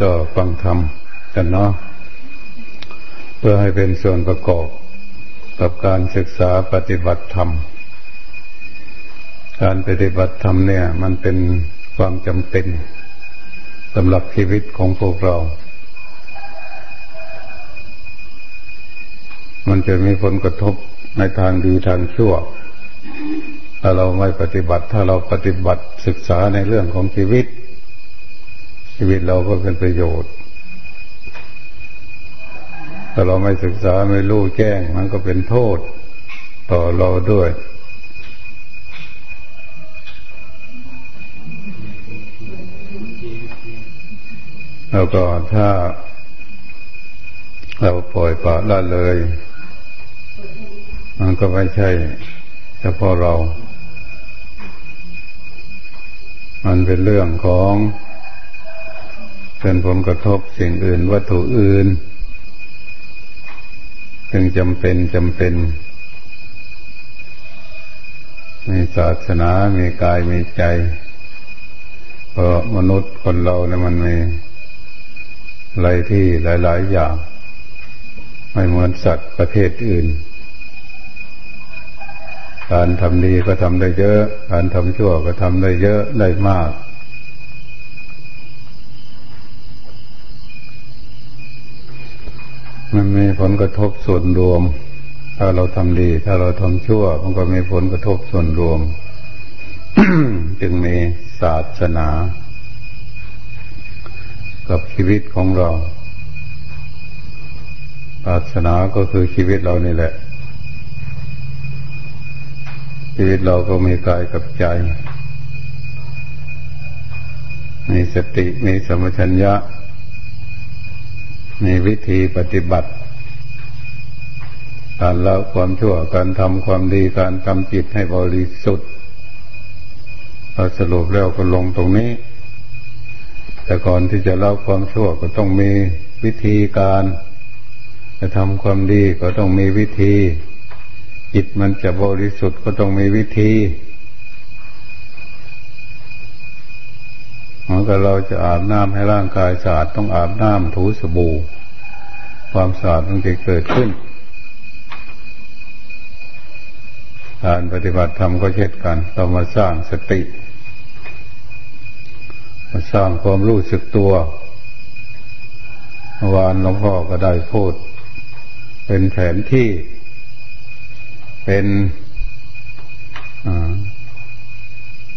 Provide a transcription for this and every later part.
ก็ฟังธรรมกันเนาะเพื่อให้เป็นส่วนประกอบกับการศึกษาปฏิบัติธรรม การปฏิบัติธรรมเนี่ย มันเป็นความจำเป็นสำหรับชีวิตของพวกเรา มันจะมีผลกระทบในทางดีทางชั่ว ถ้าเราไม่ปฏิบัติ ถ้าเราปฏิบัติศึกษาในเรื่องของชีวิต ชีวิตเราก็เป็นประโยชน์ถ้าเราไม่ศึกษาไม่รู้แจ้ง มันก็เป็นโทษ ต่อเราด้วยแล้วก็ถ้าเราปล่อยปละละเลย มันก็ไม่ใช่เฉพาะเรา มันเป็นเรื่องของ เป็นผลกระทบสิ่งอื่น วัตถุอื่นจึงจำเป็นจำเป็นมีศาสนามีกายมีใจเพราะมนุษย์คนเราเนี่ยมันมีอะไรที่หลาย ๆ อย่าง ไม่เหมือนสัตว์ประเภทอื่น การทำดีก็ทำได้เยอะ การทำชั่วก็ทำได้เยอะได้มาก มันมีผลกระทบส่วนรวม ถ้าเราทำดี ถ้าเราทำชั่ว มันก็มีผลกระทบส่วนรวม จึงมีศาสนา กับชีวิตของเรา ศาสนาก็คือชีวิตเรานี่แหละ ชีวิตเราก็มีกายกับใจ มีสติ มีสมชัญญะ มีวิธีปฏิบัติ การละความชั่วการทำความดีการทำจิตให้บริสุทธิ์พอสรุปแล้วก็ลงตรงนี้ แต่ก่อนที่จะเล่าความชั่วก็ต้องมีวิธีการ จะทำความดีก็ต้องมีวิธี จิตมันจะบริสุทธิ์ก็ต้องมีวิธี เหมือนกับเราจะอาบน้ำให้ร่างกายสะอาดต้องอาบน้ำถูสบู่ ความสะอาดมันจะเกิดขึ้น การปฏิบัติธรรมก็เช่นกันเรามาสร้างสติ มาสร้างความรู้สึกตัววานหลวงพ่อก็ได้พูด เป็นแผนที่ เป็น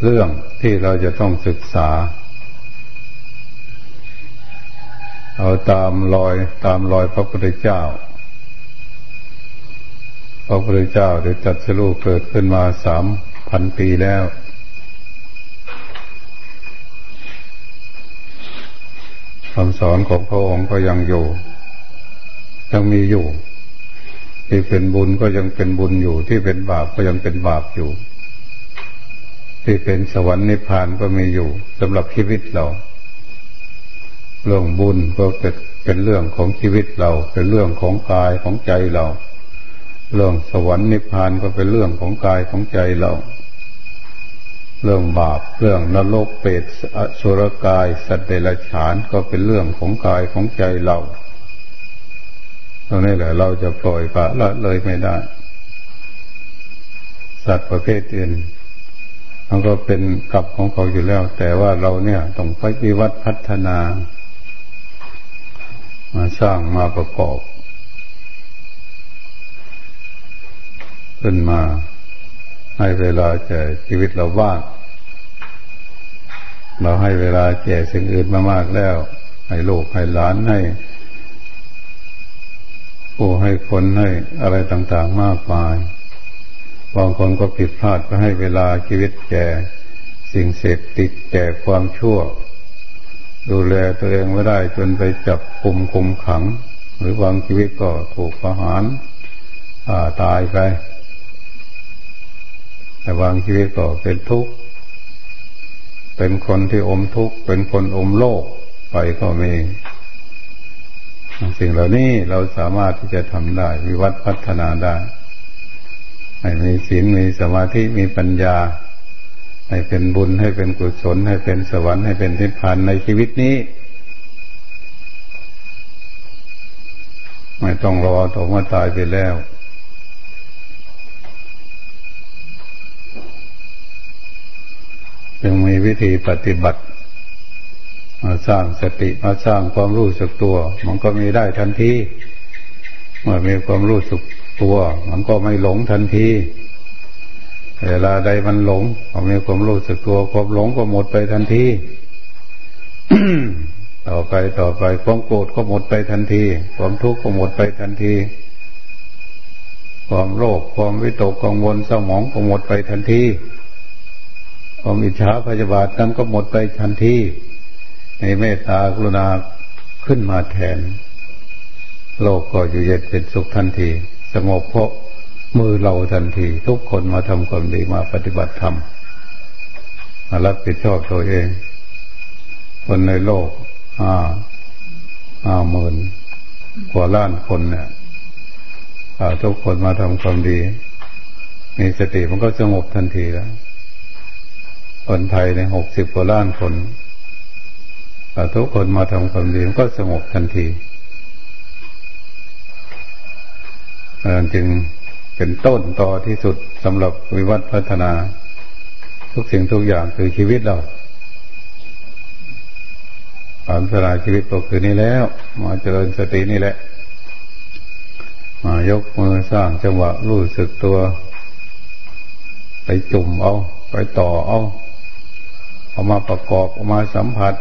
เรื่องที่เราจะต้องศึกษา เอาตามรอยตามรอยพระพุทธเจ้า พระพุทธเจ้าได้จัดสรุปเกิดขึ้นมาสามพันปีแล้วคำสอนของพระองค์ก็ยังอยู่ ยังมีอยู่ ที่เป็นบุญก็ยังเป็นบุญอยู่ ที่เป็นบาปก็ยังเป็นบาปอยู่ ที่เป็นสวรรค์นิพพานก็มีอยู่สำหรับชีวิตเรา เรื่องบุญก็เป็นเป็นเรื่องของชีวิตเรา เป็นเรื่องของกายของใจเรา เรื่องสวรรค์นิพพานก็เป็นเรื่องของกายของใจเรา เรื่องบาปเรื่องนรกเปรตอสุรกาย สัตว์เดรัจฉานก็เป็นเรื่องของกายของใจเราตรงนี้แหละเราจะปล่อยปะละเลยไม่ได้ สัตว์ประเภทอื่นมันก็เป็นกับของเขาอยู่แล้ว แต่ว่าเราเนี่ยต้องไปวิวัฒพัฒนา มาสร้างมาประกอบขึ้นมาให้เวลาแก่ชีวิตเราบ้างเราให้เวลาแก่สิ่งอื่นมามากแล้ว ให้ลูกให้หลานให้ผู้ให้คนให้อะไรต่างๆมากมายบางคนก็ผิดพลาดก็ให้เวลาชีวิตแก่สิ่งเสพติดแก่ความชั่ว ดูแลตัวเองไม่ได้จนไปจับคุมคุมขัง หรือบางชีวิตก็ถูกประหารตายไป แต่บางชีวิตก็เป็นทุกข์ เป็นคนที่อมทุกข์ เป็นคนอมโลกไปก็มีสิ่งเหล่านี้เราสามารถที่จะทำได้ วิวัฒพัฒนาได้ให้มีศีลมีสมาธิมีปัญญา ให้เป็นบุญให้เป็นกุศล ให้เป็นสวรรค์ให้เป็นนิพพานในชีวิตนี้ ไม่ต้องรอตัวเมื่อตายไปแล้วยังมีวิธีปฏิบัติมาสร้างสติมาสร้างความรู้สึกตัว มันก็มีได้ทันทีเมื่อมีความรู้สึกตัว มันก็ไม่หลงทันที เวลาใดมันหลงพอมีความรู้สึกตัวความหลงก็หมดไปทันทีต่อไปต่อไปความโกรธก็หมดไปทันที ความทุกข์ก็หมดไปทันที ความโลภความวิตกกังวลสมองก็หมดไปทันทีความอิจฉาพยาบาทนั้นก็หมดไปทันทีในเมตตากรุณาขึ้นมาแทน โลกก็อยู่เย็นเป็นสุขทันที สงบเพราะ มือเราทันทีทุกคนมาทำความดีมาปฏิบัติธรรมมารับผิดชอบตัวเอง คนในโลกห้าห้าหมื่นกว่าล้านคนเนี่ยทุกคนมาทำความดี มีสติมันก็สงบทันทีแล้ว คนไทยในหกสิบกว่าล้านคนทุกคนมาทำความดีมันก็สงบทันทีจึง เป็นต้นต่อที่สุดสำหรับวิวัฒน์พัฒนา ทุกสิ่งทุกอย่างคือชีวิตเราการสลายชีวิตก็คือนี่แล้ว มาเจริญสตินี่แหละ มายกมือสร้างจังหวะรู้สึกตัว ไปจุ่มเอา ไปต่อเอาเอามาประกอบเอามาสัมผัส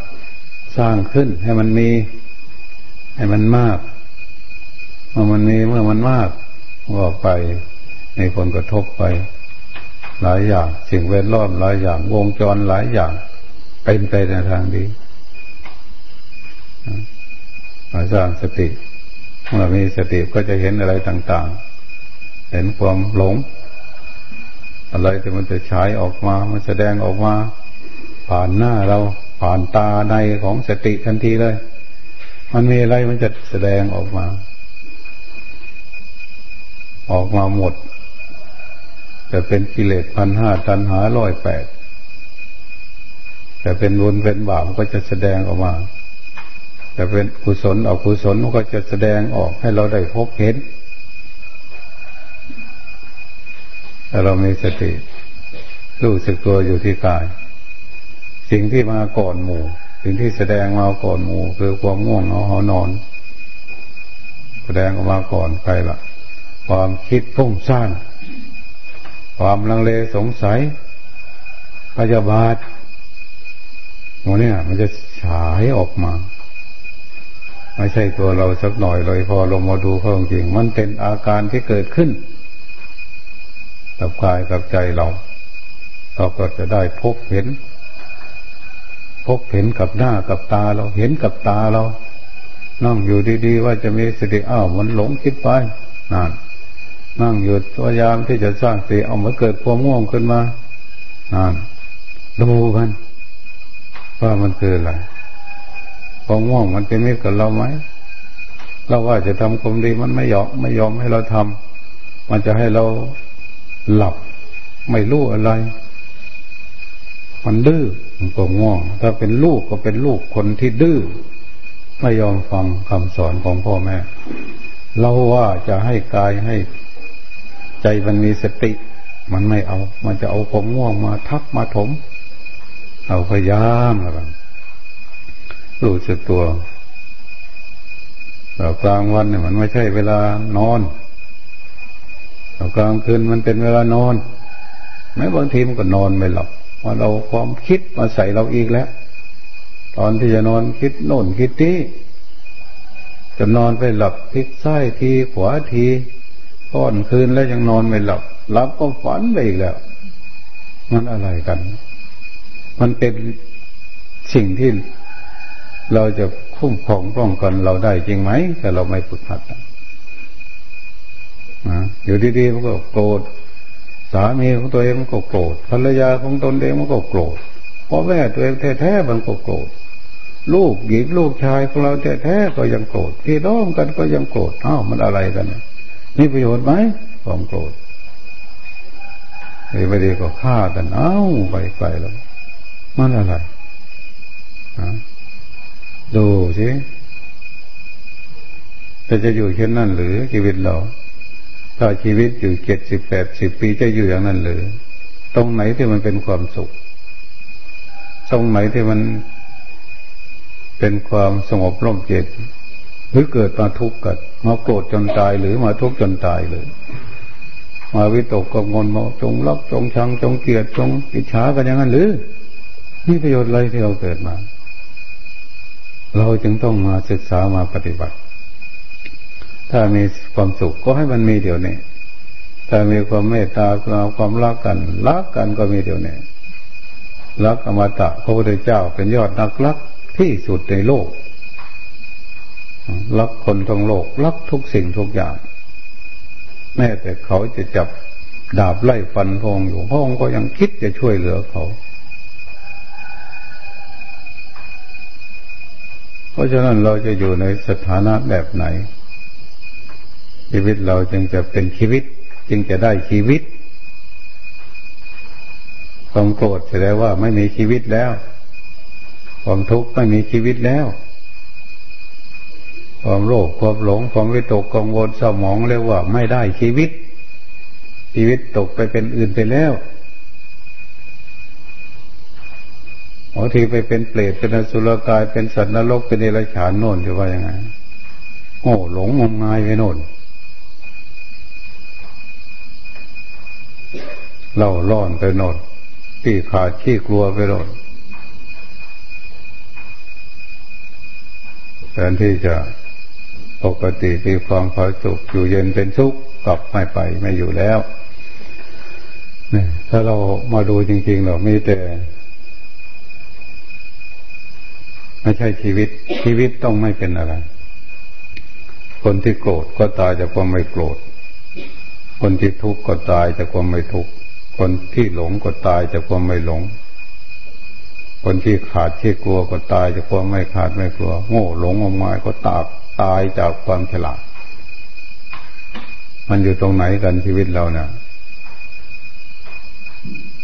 สร้างขึ้นให้มันมี ให้มันมาก เมื่อมันมีเมื่อมันมาก ก็ไปในผลกระทบไป หลายอย่าง สิ่งแวดล้อมหลายอย่าง วงจรหลายอย่าง เป็นไปในทางดีมาสร้างสติเมื่อมีสติก็จะเห็นอะไรต่างๆ เห็นความหลง อะไรที่มันจะฉายออกมา มันแสดงออกมา ผ่านหน้าเราผ่านตาในของสติทันทีเลย มันมีอะไรมันจะแสดงออกมา ออกมาหมดแต่เป็นกิเลสพันห้าตันหาร้อยแปดแต่เป็นบุญเป็นบาปก็จะแสดงออกมา แต่เป็นกุศลออกกุศลก็จะแสดงออกให้เราได้พบเห็นถ้าเรามีสติรู้สึกตัวอยู่ที่กาย สิ่งที่มาก่อนหมู่ สิ่งที่แสดงมาก่อนหมู่ คือความง่วงเหงาหอนอน แสดงออกมาก่อนใครละ ความคิดพุ่งสร้างความลังเลสงสัยพยาบาทโมเนี่ยมันจะฉายออกมา ไม่ใช่ตัวเราสักหน่อยเลยพอลงมาดูเขาจริง มันเป็นอาการที่เกิดขึ้น กับกายกับใจเรา เราก็จะได้พบเห็น พบเห็นกับหน้ากับตาเราเห็นกับตาเรานั่งอยู่ดีๆว่าจะมีสติอ้าวมันหลงคิดไปนั่น นั่งอยู่พยายามที่จะสร้างสติเอามาเกิดความง่วงขึ้นมานั่นดูมันว่ามันคืออะไรความง่วงมันเป็นมิตรกับเราไหมเราว่าจะทำความดีมันไม่ยอมไม่ยอมให้เราทำมันจะให้เราหลับไม่รู้อะไร มันดื้อมันก็ง่วง ถ้าเป็นลูกก็เป็นลูกคนที่ดื้อไม่ยอมฟังคำสอนของพ่อแม่ เราว่าจะให้กายให้ ใจมันมีสติ มันไม่เอา มันจะเอาความง่วงมาทับมาถม เอาพยายามอะไรรู้สึกตัวแต่กลางวันเนี่ยมันไม่ใช่เวลานอนแต่กลางคืนมันเป็นเวลานอน แม้บางทีมันก็นอนไม่หลับมาเราความคิดมาใส่เราอีกแล้ว ตอนที่จะนอนคิดโน่นคิดที่จะนอนไปหลับพลิกซ้ายทีขวาที ก้อนคืนแล้วยังนอนไม่หลับหลับก็ฝันไปอีกแล้ว มันอะไรกัน มันเป็นสิ่งที่เราจะคุ้มครองป้องกันเราได้จริงไหมแต่เราไม่ฝึกหัดนะอยู่ดีๆมันก็โกรธสามีของตัวเองมันก็โกรธภรรยาของตนเองมันก็โกรธพ่อแม่ตัวเองแท้ๆมันก็โกรธลูกหญิงลูกชายของเราแท้ๆก็ยังโกรธพี่น้องกันก็ยังโกรธอ้าวมันอะไรกันนี่ มีประโยชน์ไหมความโกรธดีไม่ดีก็ฆ่ากัน เอ้าไปไปแล้ว มันอะไรดูสิจะจะอยู่เช่นนั้นหรือชีวิตเรา ถ้าชีวิตอยู่เจ็ดสิบแปดสิบปีจะอยู่อย่างนั้นหรือ ตรงไหนที่มันเป็นความสุข ตรงไหนที่มันเป็นความสงบร่มเย็น รือเกิดมาทุกข์กันมาโกรธจนตายหรือมาทุกข์จนตายเลย มาวิตกกังวลมาจงรักจงชังจงเกลียดจงอิจฉากันอย่างนั้นหรือนี่ประโยชน์อะไรที่เราเกิดมา เราจึงต้องมาศึกษามาปฏิบัติ ถ้ามีความสุขก็ให้มันมีเดี๋ยวนี้ถ้ามีความเมตตาความรักกันรักกันก็มีเดี๋ยวนี้รักอมตะพระพุทธเจ้าเป็นยอดนักรักที่สุดในโลก รักคนทั้งโลก รักทุกสิ่งทุกอย่าง แม้แต่เขาจะจับดาบไล่ฟันพงอยู่พองก็ยังคิดจะช่วยเหลือเขา เพราะฉะนั้นเราจะอยู่ในสถานะแบบไหน ชีวิตเราจึงจะเป็นชีวิต จึงจะได้ชีวิตความโกรธแสดงว่าไม่มีชีวิตแล้ว ความทุกข์ไม่มีชีวิตแล้ว ความโลภความหลงความวิตกกังวลสมองเรียกว่าไม่ได้ชีวิต ชีวิตตกไปเป็นอื่นไปแล้วบางทีไปเป็นเปรตเป็นอสุรกายเป็นสัตว์นรกเป็นเดรัจฉานโน่นจะว่ายังไงโอ้หลงงมงายไปโน่นเราล่อนไปโน่นขี้ขาดขี้กลัวไปโน่นแทนที่จะ ปกติมีความพอสุขอยู่เย็นเป็นสุขกลับไม่ไปไม่อยู่แล้วนี่ถ้าเรามาดูจริงๆเรามีแต่ ไม่ใช่ชีวิต ชีวิตต้องไม่เป็นอะไร คนที่โกรธก็ตายจากความไม่โกรธ คนที่ทุกข์ก็ตายจากความไม่ทุกข์ คนที่หลงก็ตายจากความไม่หลง คนที่ขาดที่กลัวก็ตายจากความไม่ขาดไม่กลัว โง่หลงงมงายก็ตาก ตายจากความฉลาด มันอยู่ตรงไหนกันชีวิตเราเนี่ย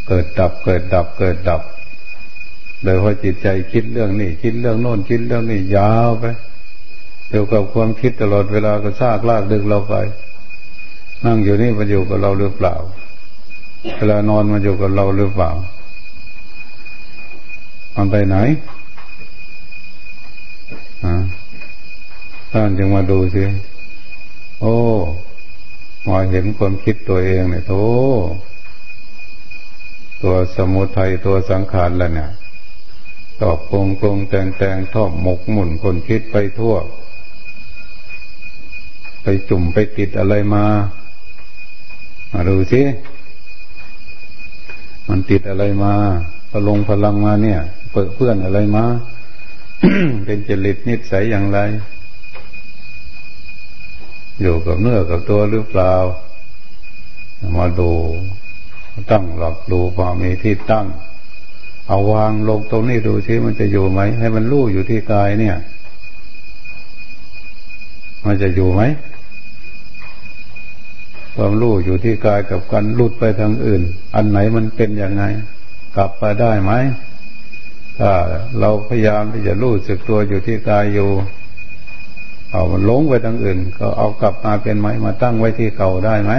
เกิดดับเกิดดับเกิดดับ โดยพอจิตใจคิดเรื่องนี้ คิดเรื่องโน้นคิดเรื่องนี้ยาวไปเกี่ยวกับความคิดตลอดเวลาก็ซากลากดึงเราไป นั่งอยู่นี่มันอยู่กับเราหรือเปล่า เวลานอนมันอยู่กับเราหรือเปล่ามันไปไหน ท่านจึงมาดูสิโอ้มาเห็นความคิดตัวเองเนี่ยโธตัวสมุทัยตัวสังขารแล้วเนี่ยตอบกงกงแต่งแต่งทอบหมกหมุนคนคิดไปทั่ว ไปจุ่มไปติดอะไรมามาดูสิมันติดอะไรมาพลงพลังมาเนี่ย เปิดเพื่อนอะไรมา เป็นจริตนิสัยอย่างไร อยู่กับเนื้อกับตัวหรือเปล่า มาดูตั้งหลักดูความมีที่ตั้ง เอาวางลงตรงนี้ดูซิมันจะอยู่ไหม ให้มันรู้อยู่ที่กายเนี่ย มันจะอยู่ไหมความรู้อยู่ที่กายกับกันหลุดไปทางอื่น อันไหนมันเป็นยังไง กลับไปได้ไหมถ้าเราพยายามที่จะรู้สึกตัวอยู่ที่กายอยู่ เอามันลงไปทางอื่น ก็เอากลับมาเป็นไหมมาตั้งไว้ที่เก่าได้ไหม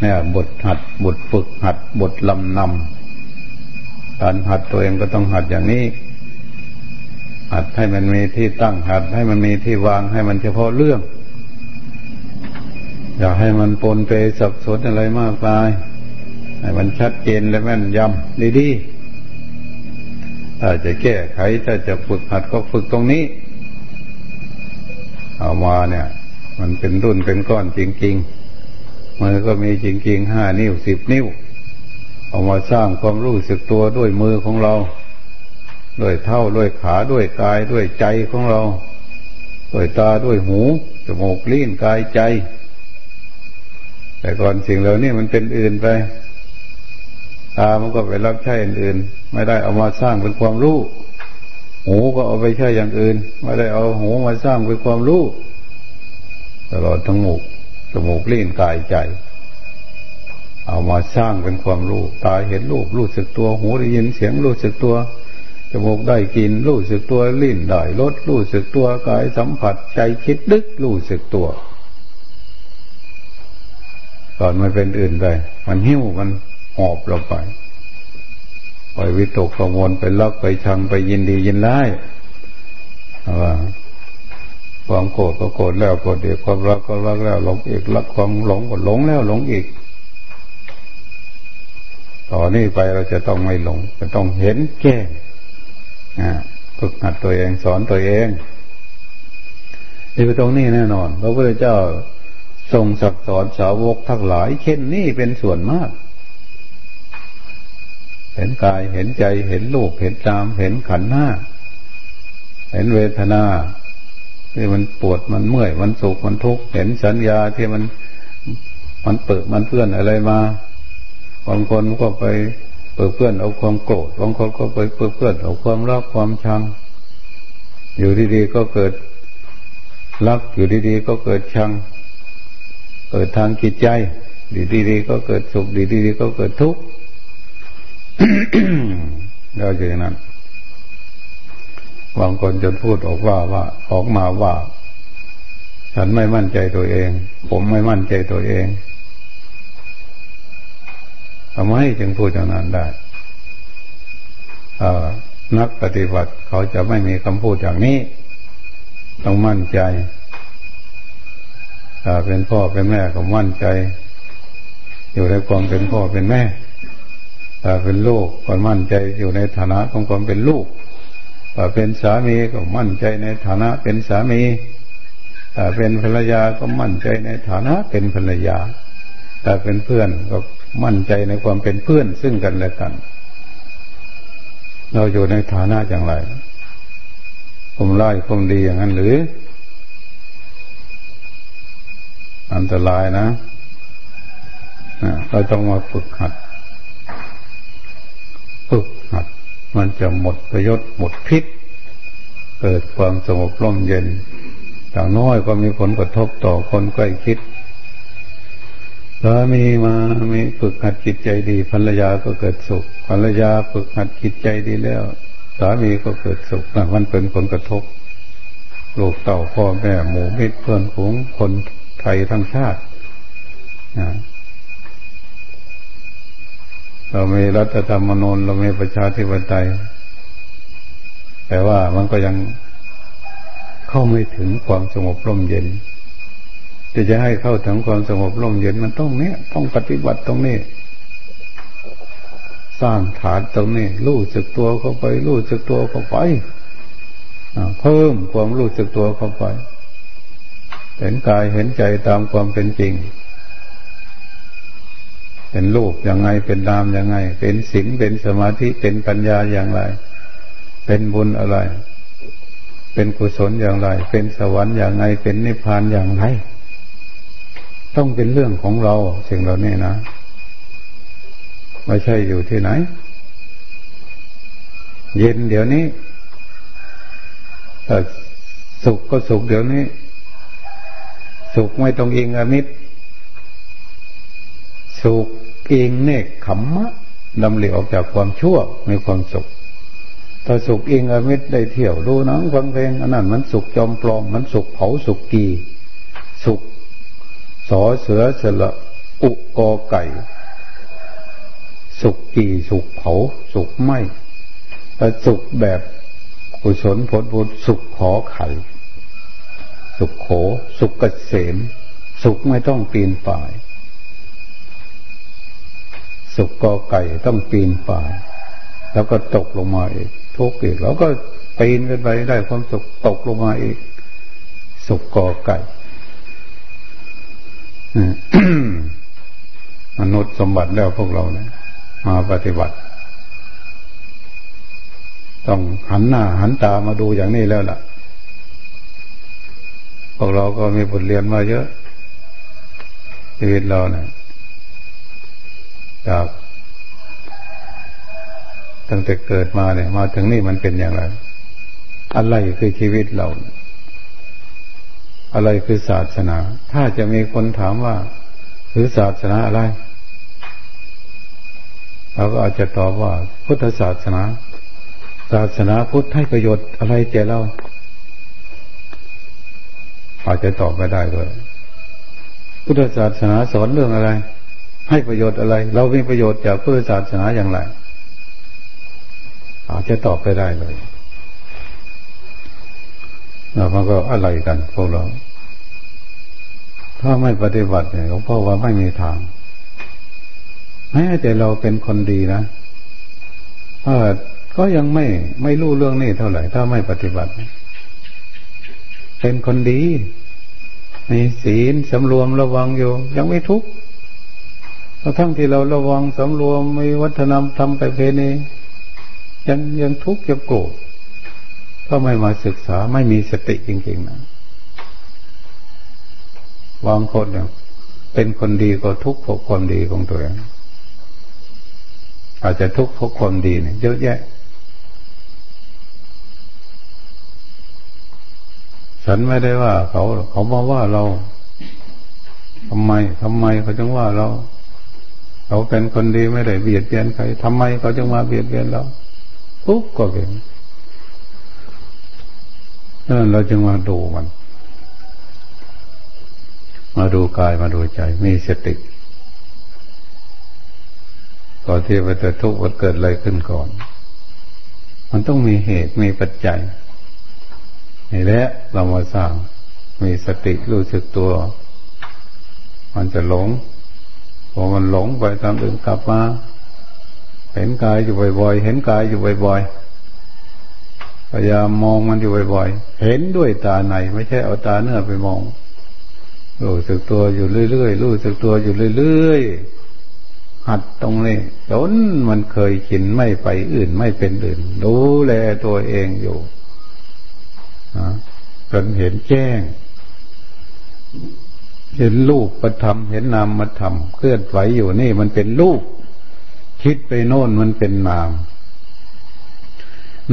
เนี่ยบทหัดบทฝึกหัดบทลำนำการหัดตัวเองก็ต้องหัดอย่างนี้ หัดให้มันมีที่ตั้งหัด ให้มันมีที่วางให้มันเฉพาะเรื่อง อย่าให้มันปนเปสับสนอะไรมากมายให้มันชัดเจนและแม่นยำดีๆถ้าจะแก้ไขถ้าจะฝึกหัดก็ฝึกตรงนี้ เอามาเนี่ย มันเป็นรุ่นเป็นก้อนจริงๆมือก็มีจริงๆห้านิ้วสิบนิ้ว เอามาสร้างความรู้สึกตัวด้วยมือของเรา ด้วยเท้าด้วยขาด้วยกายด้วยใจของเรา ด้วยตาด้วยหูจมูกลิ้นกายใจ แต่ก่อนสิ่งเหล่านี้มันเป็นอื่นไปตามันก็ไปรับใช้อื่นๆไม่ได้เอามาสร้างเป็นความรู้ หูก็เอาไปใช้อย่างอื่นไม่ได้เอาหูมาสร้างเป็นความรู้ตลอดทั้งหมกจมูกลิ้นกายใจ เอามาสร้างเป็นความรู้ตาเห็นรูปรู้สึกตัวหูได้ยินเสียงรู้สึกตัวจมูกได้กินรู้สึกตัวลิ้นได้รสรู้สึกตัวกายสัมผัสใจคิดดึกรู้สึกตัวก่อนมันเป็นอื่นไป มันหิ้วมันหอบเราไป ไปวิตกกังวลไปลักไปชังไปยินดียินร้ายว่าความโกรธก็โกรธแล้วโกรธอีกความรักก็รักแล้วหลงอีกรักความหลงก็หลงแล้วหลงอีก ต่อนนี้ไปเราจะต้องไม่หลง จะต้องเห็นแก้ฝึกหัดตัวเองสอนตัวเองนี่ไปตรงนี้แน่นอนพระพุทธเจ้าทรงสักสอนสาวกทั้งหลาย เช่นนี้เป็นส่วนมาก ห็นกายเห็นใจเห็นลูกเห็นตามเห็นขันหน้า เห็นเวทนาที่มันปวดมันเมื่อยมันสุขมันทุกข์เห็นสัญญาที่มันมันเปิดมันเพื่อนอะไรมาบางคนก็ไปเปิดเพื่อนเอาความโกรธบางคนก็ไปเปิดเพื่อนเอาความรักความชัง อยู่ดีๆก็เกิดรักอยู่ดีๆก็เกิดชัง เกิดทางจิตใจดีๆก็เกิดสุขดีๆก็เกิดทุกข์ เราอย่างนั้นบางคนจนพูดออกว่าว่าออกมาว่า ฉันไม่มั่นใจตัวเอง ผมไม่มั่นใจตัวเองทำไมจึงพูดอย่างนั้นได้นักปฏิบัติเขาจะไม่มีคำพูดอย่างนี้ ต้องมั่นใจเป็นพ่อเป็นแม่ก็มั่นใจ อยู่ในความเป็นพ่อเป็นแม่ ถ้าเป็นลูกก็มั่นใจอยู่ในฐานะของความเป็นลูกถ้าเป็นสามีก็มั่นใจในฐานะเป็นสามีถ้าเป็นภรรยาก็มั่นใจในฐานะเป็นภรรยาถ้าเป็นเพื่อนก็มั่นใจในความเป็นเพื่อนซึ่งกันและกัน เราอยู่ในฐานะอย่างไรผมไล่ผมดีอย่างนั้นหรือ อันตรายนะเราต้องมาฝึกหัด ฝึกหัด มันจะหมดประโยชน์หมดพิษ เกิดความสงบร่มเย็นอย่างน้อยก็มีผลกระทบต่อคนใกล้คิดสามีมามีฝึกหัดจิตใจดีภรรยาก็เกิดสุขภรรยาฝึกหัดจิตใจดีแล้ว สามีก็เกิดสุขนะมันเป็นผลกระทบลูกเต่าพ่อแม่หมู่มิตรเพื่อนฝูงคนไทยทั้งชาตินะ เรามีรัฐธรรมนูญเรามีประชาธิปไตย แต่ว่ามันก็ยังเข้าไม่ถึงความสงบร่มเย็น จะจะให้เข้าถึงความสงบร่มเย็นมันต้องเนี้ยต้องปฏิบัติตรงนี้ สร้างฐานตรงนี้รู้สึกตัวเข้าไปรู้สึกตัวเข้าไปเพิ่มความรู้สึกตัวเข้าไป เห็นกายเห็นใจตามความเป็นจริง เป็นรูปยังไงเป็นนามยังไง เป็นศีลเป็นสมาธิเป็นปัญญาอย่างไร เป็นบุญอะไร เป็นกุศลอย่างไร เป็นสวรรค์อย่างไง เป็นนิพพานอย่างไร ต้องเป็นเรื่องของเราสิ่งเหล่านี้นะไม่ใช่อยู่ที่ไหน เย็นเดี๋ยวนี้แต่สุขก็สุขเดี๋ยวนี้ สุขไม่ต้องอิงอมิตรสุข เองเนกขมมะดำเหลวออกจากความชั่วมีความสุขถ้าสุขเองอมิตรได้เที่ยวดูหนังฟังเพลงอันนั้นมันสุขจอมปลอมมันสุขเผาสุขกีสุขสอเสือสละอุกอไก่ สุขกีสุขเผา สุขไหมแต่สุขแบบกุศลผลบุญสุขขอไข่สุขโข สุขเกษม สุขไม่ต้องปีนป่าย สุกกอไก่ต้องปีนป่าย แล้วก็ตกลงมาอีกทุกข์อีกแล้วก็ปีนขึ้นไปได้ความสุขตกลงมาอีก สุกกอไก่มนุษย์สมบัติแล้วพวกเราเนี่ยมาปฏิบัติ ต้องหันหน้า หันตามาดูอย่างนี้แล้วล่ะ พวกเราก็มีบทเรียนมาเยอะชีวิตเราเนะี่ย จาก ตั้งแต่เกิดมาเนี่ย มาถึงนี่มันเป็นอย่างไร อะไรคือชีวิตเรา อะไรคือศาสนา ถ้าจะมีคนถามว่าคือศาสนาอะไรเราก็อาจจะตอบว่า พุทธศาสนา ศาสนาพุทธให้ประโยชน์อะไรแก่เราอาจจะตอบไม่ได้ด้วย พุทธศาสนาสอนเรื่องอะไร ให้ประโยชน์อะไร เรามีประโยชน์จากพุทธศาสนาอย่างไรอาจจะตอบไปได้เลยแล้วมันก็อะไรกันพวกเรา ถ้าไม่ปฏิบัติเนี่ยหลวงพ่อว่าไม่มีทางแม้แต่เราเป็นคนดีนะเออก็ยังไม่ไม่รู้เรื่องนี้เท่าไหร่ ถ้าไม่ปฏิบัติ เป็นคนดีมีศีลสำรวมระวังอยู่ ยังไม่ทุกข์ ทั้งที่เราระวังสำรวมมีวัฒนธรรมไปเพณียังยังทุกข์ยังโกรธก็ไม่มาศึกษาไม่มีสติจริงๆนะบางคนเนี่ยเป็นคนดีก็ทุกข์เพราะความดีของตัวเองอาจจะทุกข์เพราะความดีเนี่ยเยอะแยะ ฉันไม่ได้ว่าเขาเขามาว่าเราทำไมทำไมเขาจึงว่าเรา เขาเป็นคนดีไม่ได้เบียดเบียนใครทำไมเขาจึงมาเบียดเบียนเราทุกข์ก็เป็นนั่นเราจึงมาดูมัน มาดูกายมาดูใจ มีสติก่อนที่มันจะทุกข์มันเกิดอะไรขึ้นก่อน มันต้องมีเหตุมีปัจจัยนี่แหละเรามาสร้างมีสติรู้สึกตัว มันจะหลง พอมันหลงไปตามอื่นกลับมาเห็นกายอยู่บ่อยๆ เห็นกายอยู่บ่อยๆ พยายามมองมันอยู่บ่อยๆ เห็นด้วยตาในไม่ใช่เอาตาเนื้อไปมอง รู้สึกตัวอยู่เรื่อยๆ รู้สึกตัวอยู่เรื่อยๆ หัดตรงนี้จนมันเคยชินไม่ไปอื่นไม่เป็นอื่นดูแลตัวเองอยู่จนเห็นแจ้ง เห็นลูกประทำเห็นนามมาทำเคลื่อนไหวอยู่นี่มันเป็นลูกคิดไปโน่นมันเป็นนาม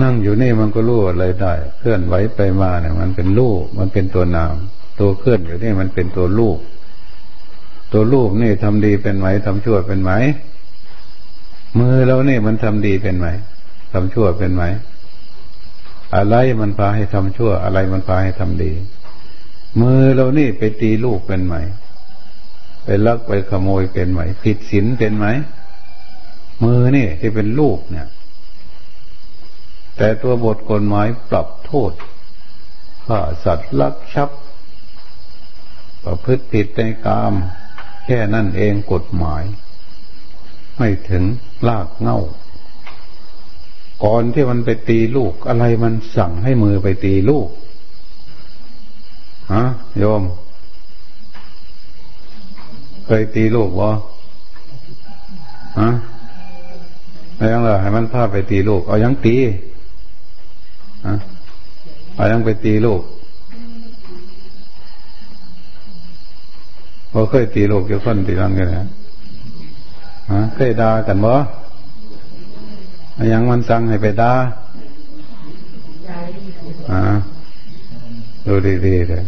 นั่งอยู่นี่มันก็รู้อะไรได้ เคลื่อนไหวไปมาเนี่ย มันเป็นลูกมันเป็นตัวนาม ตัวเคลื่อนอยู่นี่มันเป็นตัวลูกตัวลูกนี่ทำดีเป็นไหมทำชั่วเป็นไหมมือเราเนี่ยมันทำดีเป็นไหมทำชั่วเป็นไหม อะไรมันพาให้ทำชั่ว อะไรมันพาให้ทำดี มือเรานี่ไปตีลูกเป็นไหม ไปลักไปขโมยเป็นไหม ผิดศีลเป็นไหม มือนี่ที่เป็นลูกเนี่ย แต่ตัวบทกฎหมายปรับโทษฆ่าสัตว์ลักทรัพย์ประพฤติผิดในกาม แค่นั่นเองกฎหมาย ไม่ถึงลากเง่า ก่อนที่มันไปตีลูกอะไรมันสั่งให้มือไปตีลูก ฮะโยม เคยตีลูกวะฮะอะไรยังล่ะให้มันพาไปตีลูก เอายังตีฮะเอายังไปตีลูกพอเคยตีลูกเกี่ยวคนตีรังกันนะฮะเคยด่ากันบ่ยังมันสั่งให้ไปด่าอ่า ดูดีๆเลย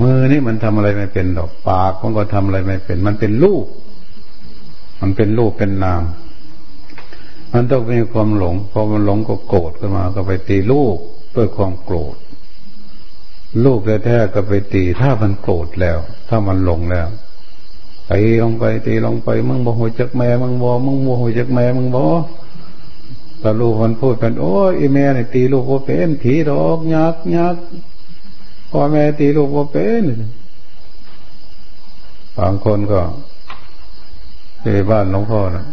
มือนี่มันทำอะไรไม่เป็นดอกปากมันก็ทำอะไรไม่เป็น มันเป็นลูกมันเป็นลูกเป็นนาม มันต้องมีความหลงพอมันหลงก็โกรธขึ้นมา ก็ไปตีลูกด้วยความโกรธลูกแท้ๆก็ไปตี ถ้ามันโกรธแล้ว ถ้ามันหลงแล้วตีลงไปตีลงไปมึงโมโหจักแม่มึงบอมึงโมโหจักแม่มึงบ่ อแต่ลูกมันพูดกันโอ้ยแม่เนี่ยตีลูกว่าเป็นผีดอกยักยักพ่อแม่ตีลูกว่าเป็นบางคนก็ไปบ้านหลวงพ่อนะ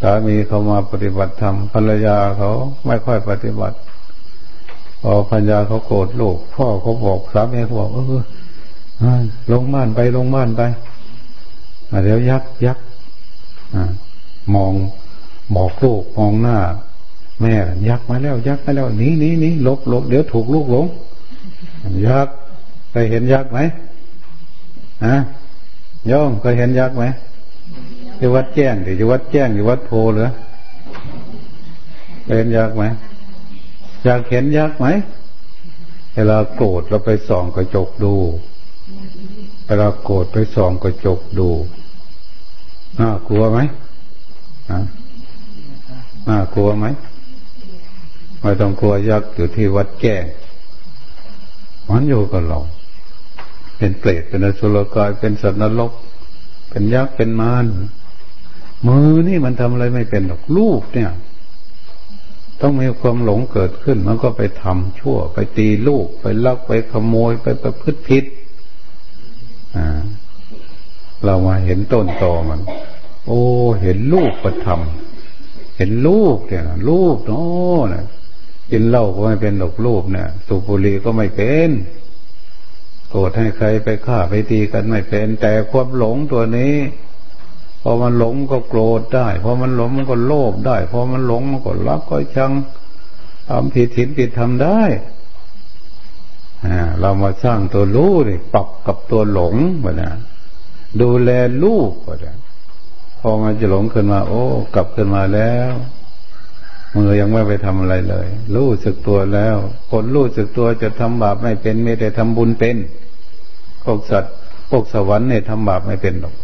สามีเขามาปฏิบัติธรรมภรรยาเขาไม่ค่อยปฏิบัติพอพัญญาเขาโกรธลูก พ่อเขาบอกสามีเขาบอกเออลงบ้านไปลงบ้านไปเดี๋ยวยักยักมอง บอกลูกมองหน้า แม่ยักมาแล้ว ยักมาแล้วหนีหนีหนีลบลบเดี๋ยวถูกลูกหลงยักเคยเห็นยักไหมฮะย่อมเคยเห็นยักไหมที่วัดแจ้งที่วัดแจ้งที่วัดโพเหรอเห็นยักไหมอยากเห็นยักไหมเวลาโกรธเราไปส่องกระจกดูเวลาโกรธไปส่องกระจกดูน่ากลัวไหม น่ากลัวไหมไม่ต้องกลัวยักษ์อยู่ที่วัดแก่มันอยู่กับเรา เป็นเปรตเป็นอสุรกายเป็นสัตว์นรก เป็นยักษ์เป็นมารมือนี่มันทำอะไรไม่เป็นหรอกลูกเนี่ย ต้องมีความหลงเกิดขึ้น มันก็ไปทำชั่ว ไปตีลูก ไปลักไปขโมยไปประพฤติผิดอ่า เรามาเห็นต้นตอมัน โอ้ เห็นลูกประทำ เห็นลูกเนี่ยลูกเนาะกินเหล้าก็ไม่เป็นหลกลูกเนี่ยสูบบุหรี่ก็ไม่เป็นโกรธให้ใครไปฆ่าไปตีกันไม่เป็น แต่ความหลงตัวนี้ พอมันหลงก็โกรธได้พอมันหลงมันก็โลภได้พอมันหลงมันก็รักก็ชังทำผิดถินผิดทำได้เรามาสร้างตัวรู้เลยปรับกับตัวหลงมาเนี่ยดูแลลูกก็ได้พ อมันจะหลงขึ้นมา โอ้ กลับขึ้นมาแล้วมือยังไม่ไปทำอะไรเลย รู้สึกตัวแล้วคนรู้สึกตัวจะทำบาปไม่เป็นไม่ได้ทำบุญเป็นพวกสัตว์พวกสวรรค์เนี่ยทำบาปไม่เป็นหรอก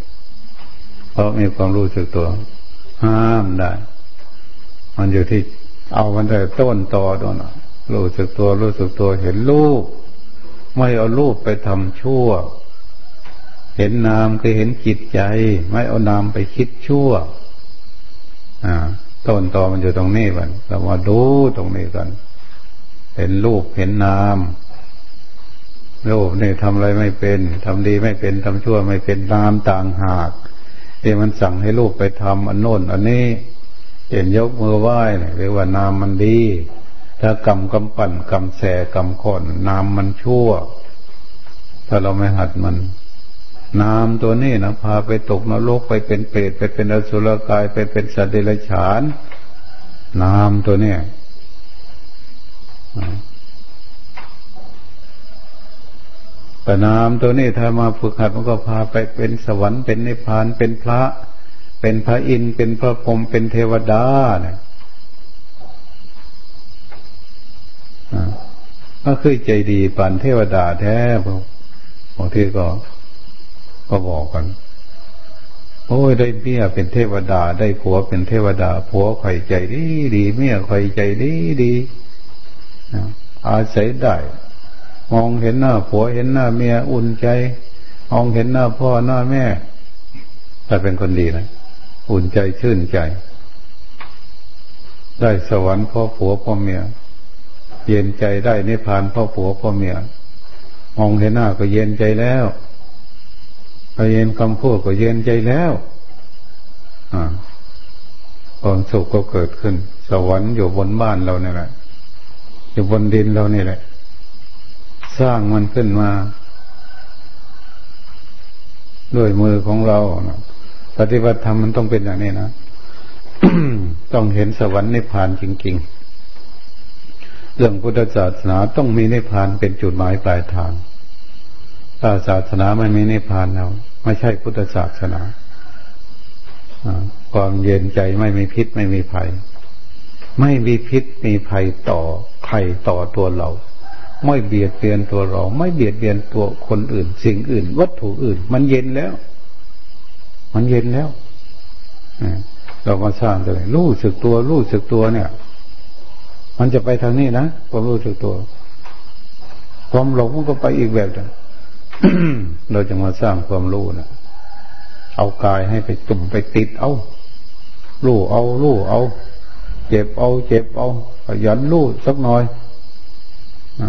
เพราะมีความรู้สึกตัว ห้ามได้ มันอยู่ที่ เอามันแต่ต้นตอดนรู้สึกตัวรู้สึกตัวเห็นรูป ไม่เอารูปไปทำชั่ว เห็นนามคือเห็นจิตใจ ไม่เอานามไปคิดชั่ว อ่า ต้นตอมันอยู่ตรงนี้มันเรามาดูตรงนี้กัน เห็นรูปเห็นนามรูปนี่ทำอะไรไม่เป็นทำดีไม่เป็นทำชั่วไม่เป็นนามต่างหากที่มันสั่งให้รูปไปทำอันโน้นอันนี้เห็นยกมือไหว้เนี่ยเรียกว่านามมันดี ถ้ากำกำปั่นกำแสกำขอนนามมันชั่ว ถ้าเราไม่หัดมัน นามตัวนี้นะพาไปตกนรกไปเป็นเปรตไปเป็นอสุรกายไปเป็นสัตว์เดรัจฉาน นามตัวนี้แต่นามตัวนี้ถ้ามาฝึกหัดมันก็พาไปเป็นสวรรค์เป็นนิพพานเป็นพระ เป็นพระอินทร์เป็นพระพรหมเป็นเทวดาเนี่ยก็คือใจดีปานเทวดาแท้บางทีก็ ก็บอกกัน โอ้ยได้เมียเป็นเทวดา ได้ผัวเป็นเทวดา ผัวใครใจดีดีเมียใครใจดีดีอาศัยได้ มองเห็นหน้าผัวเห็นหน้าเมียอุ่นใจ มองเห็นหน้าพ่อหน้าแม่แต่เป็นคนดีนะอุ่นใจชื่นใจ ได้สวรรค์พ่อผัวพ่อเมียเย็นใจได้นิพพานพ่อผัวพ่อเมียมองเห็นหน้าก็เย็นใจแล้ว พอเย็นคำพูดก็เย็นใจแล้วความสุขก็เกิดขึ้น สวรรค์อยู่บนบ้านเราเนี่ยแหละ อยู่บนดินเราเนี่ยแหละ สร้างมันขึ้นมา ด้วยมือของเราปฏิบัติธรรมมันต้องเป็นอย่างนี้นะต้องเห็นสวรรค์นิพพานจริง ๆ เรื่องพุทธศาสนาต้องมีนิพพานเป็นจุดหมายปลายทาง ถ้าศาสนาไม่มีนิพพานเราไม่ใช่พุทธศาสนาความเย็นใจไม่มีพิษไม่มีภัย ไม่มีพิษมีภัยต่อใครต่อตัวเรา ไม่เบียดเบียนตัวเรา ไม่เบียดเบียนตัวคนอื่น สิ่งอื่น วัตถุอื่น มันเย็นแล้ว มันเย็นแล้วเรามาสร้างเลยรู้สึกตัวรู้สึกตัวเนี่ย มันจะไปทางนี้นะความรู้สึกตัว ความหลงมันก็ไปอีกแบบหนึ่ง เราจะมาสร้างความรู้นะเอากายให้ไปตุ่มไปติดเอารู้เอารู้เอา เจ็บเอา เจ็บเอาขยันรู้สักหน่อยอ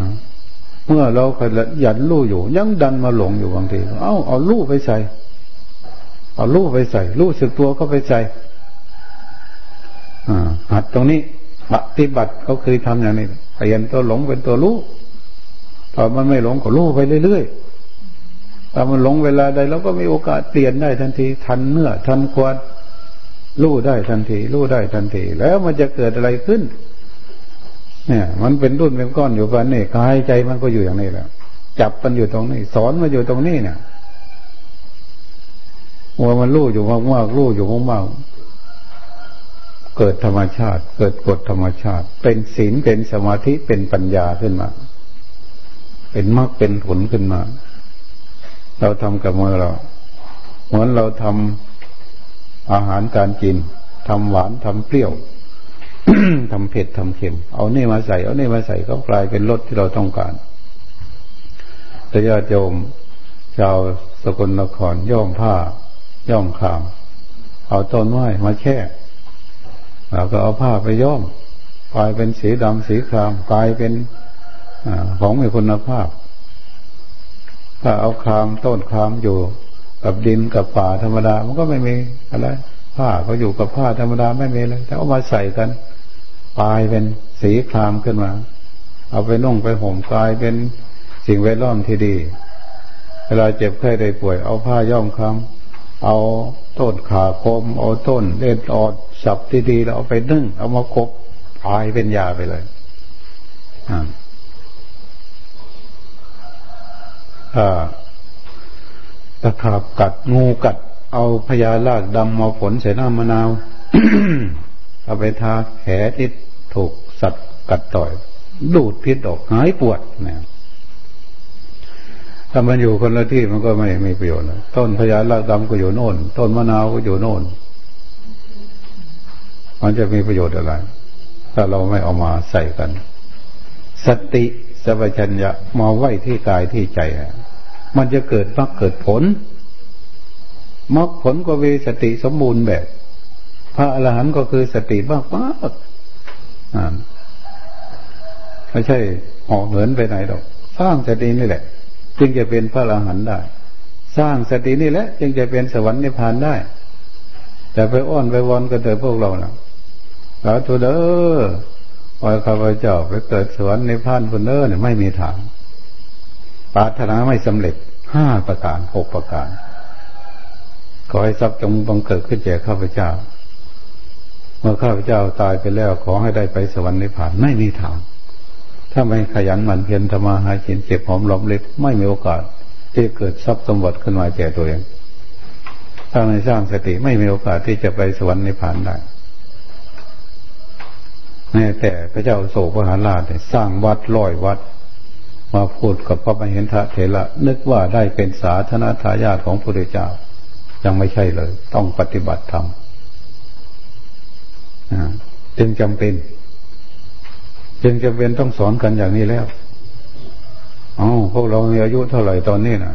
เมื่อเราขยันรู้อยู่ ยังดันมาหลงอยู่บางที เอาเอารู้ไปใส่เอารู้ไปใส่รู้สึกตัวก็ไปใส่หัดตรงนี้ปฏิบัติเขาเคยทำอย่างนี้ขยันตัวหลงเป็นตัวรู้พอมันไม่หลงก็รู้ไปเรื่อยๆ ถ้ามันหลงเวลาใดเราก็มีโอกาสเปลี่ยนได้ทันที ทันเนื้อทันควรรู้ได้ทันทีรู้ได้ทันที แล้วมันจะเกิดอะไรขึ้น เนี่ย มันเป็นรุ่นเป็นก้อนอยู่กันนี่กายใจมันก็อยู่อย่างนี้แหละจับมันอยู่ตรงนี้ สอนมันอยู่ตรงนี้เนี่ยว่ามันรู้อยู่มากๆรู้อยู่มากๆเกิดธรรมชาติ เกิดกฎธรรมชาติ เป็นศีลเป็นสมาธิเป็นปัญญาขึ้นมา เป็นมรรคเป็นผลขึ้นมา เราทำกับมือเรา เหมือนเราทำอาหารการกินทำหวานทำเปรี้ยวทำเผ็ดทำเค็ม เอาเนี่มาใส่เอาเนี่มาใส่ก็กลายเป็นรสที่เราต้องการแต่ญาติโยมชาวสกลนครย่อมผ้า ย่อมขาม เอาต้นไม้มาแช่แล้วก็เอาผ้าไปย่อมกลายเป็นสีดำสีครามกลายเป็นอของมีคุณภาพ ถ้าเอาครามต้นครามอยู่กับดินกับป่าธรรมดา มันก็ไม่มีอะไร ผ้าก็อยู่กับผ้าธรรมดาไม่มีเลยแต่เอามาใส่กันกลายเป็นสีครามขึ้นมา เอาไปนุ่งไปห่มกลายเป็นสิ่งแวดล้อมที่ดี เวลาเจ็บไข้ได้ป่วย เอาผ้าย่อมคำเอาต้นขาคม เอาต้นเล็ดออดสับที่ดีแล้วเอาไปนึ่ง เอามาคบตายเป็นยาไปเลยถ้า ตะขาบกัดงูกัด เอาพยาลากดำมาผลใส่น้ำมะนาว เอาไปทาแผลที่ถูกสัตว์กัดต่อย ดูดพิษออกหายปวดเนี่ยถ้ามันอยู่คนละที่มันก็ไม่มีประโยชน์ต้นพญาลากดำก็อยู่โน่น ต้นมะนาวก็อยู่โน่น มันจะมีประโยชน์อะไร ถ้าเราไม่เอามาใส่กัน สติ สัพชัญญะมาไว้ที่กายที่ใจมันจะเกิดมรรคเกิดผลมรรคผลก็เวสติสมบูรณ์แบบ พระอรหันต์ก็คือสติมากมากไม่ใช่หอกเหินไปไหนหรอก สร้างสตินี่แหละ จึงจะเป็นพระอรหันต์ได้ สร้างสตินี่แหละ จึงจะเป็นสวรรค์นิพพานได้ แต่ไปอ้อนไปวอนกันเถอะพวกเรานะสาธุเด้อ ขอข้าพเจ้าไปเกิดสวรรค์นิพานคนเด้อเนี่ยไม่มีทางปาถนาไม่สำเร็จห้าประการหกประการขอให้ทรัพย์จงบังเกิดขึ้นแก่ข้าพเจ้า เมื่อข้าพเจ้าตายไปแล้วขอให้ได้ไปสวรรค์นิพพานไม่มีทางถ้าไม่ขยันหมั่นเพียรธรรมาหาจินเก็บหอมรอมริบไม่มีโอกาส ที่เกิดทรัพย์สมบัติขึ้นมาแก่ตัวเองถ้าไม่สร้างสติไม่มีโอกาสที่จะไปสวรรค์นิพพานได้ แม้แต่พระเจ้าโศกพระหาราชสร้างวัดร้อยวัด มาพูดกับพระมเหนทะเถระนึกว่าได้เป็นสาธารณทายาทของพระพุทธเจ้า ยังไม่ใช่เลย ต้องปฏิบัติธรรมจึงจำเป็นจึงจะเป็นต้องสอนกันอย่างนี้แล้วอ๋อพวกเรามีอายุเท่าไหร่ตอนนี้นะ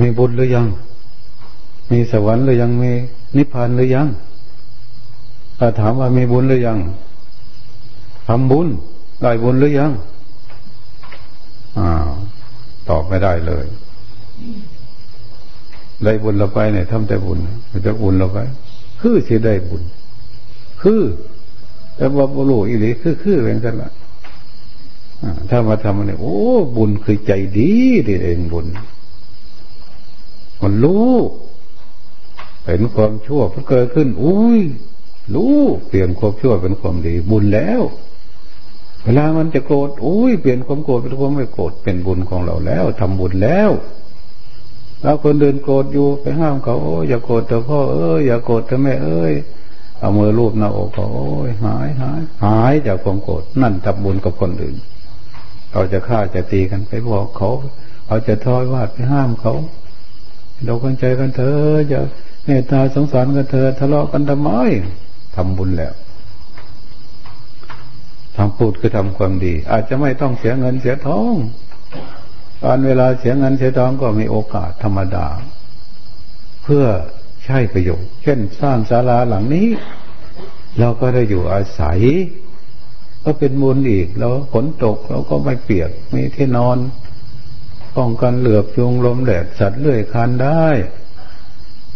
มีบุญหรือยัง มีสวรรค์หรือยังมีนิพพานหรือยัง ถ้าถามว่ามีบุญหรือยังทำบุญได้บุญหรือยังอ่าตอบไม่ได้เลย ได้บุญเราไปเนี่ยทำแต่บุญมันจะบุญเราไป คือสิได้บุญ คือแต่ว่าบุรุษอีหลีคือคือเป็นกันละถ้ามาทำเนี่ยโอ้ บุญคือใจดีที่เองบุญมันรู้เห็นความชั่วมันเกิดขึ้น อุ้ย รู้เปลี่ยนความชั่วเป็นความดี บุญแล้ว เวลามันจะโกรธอุ้ยเปลี่ยนความโกรธเป็นความไม่โกรธเป็นบุญของเราแล้วทำบุญแล้วแล้วคนเดินโกรธอยู่ไปห้ามเขาโอ้อย่าโกรธเถอะพ่อเอ้ยอย่าโกรธเถอะแม่เอ้ยเอามือรูปหน้าอกเขาโอ้ยหายหายหายจากความโกรธนั่นทำบุญกับคนอื่นเขาจะฆ่าจะตีกันไปบอกเขาเขาจะทอยว่าไปห้ามเขาเรากันใจกันเถอะจะเมตตาสงสารกันเถอะทะเลาะกันทำไม ทำบุญแล้วทำพูดคือทำความดี อาจจะไม่ต้องเสียเงินเสียทองตอนเวลาเสียเงินเสียทองก็มีโอกาสธรรมดา เพื่อใช้ประโยชน์ เช่นสร้างศาลาหลังนี้ เราก็ได้อยู่อาศัย ก็เป็นมูลอีก แล้วฝนตกเราก็ไม่เปียกมีที่นอนป้องกันเหลือบยุงลมแดดสัตว์เลื่อยคานได้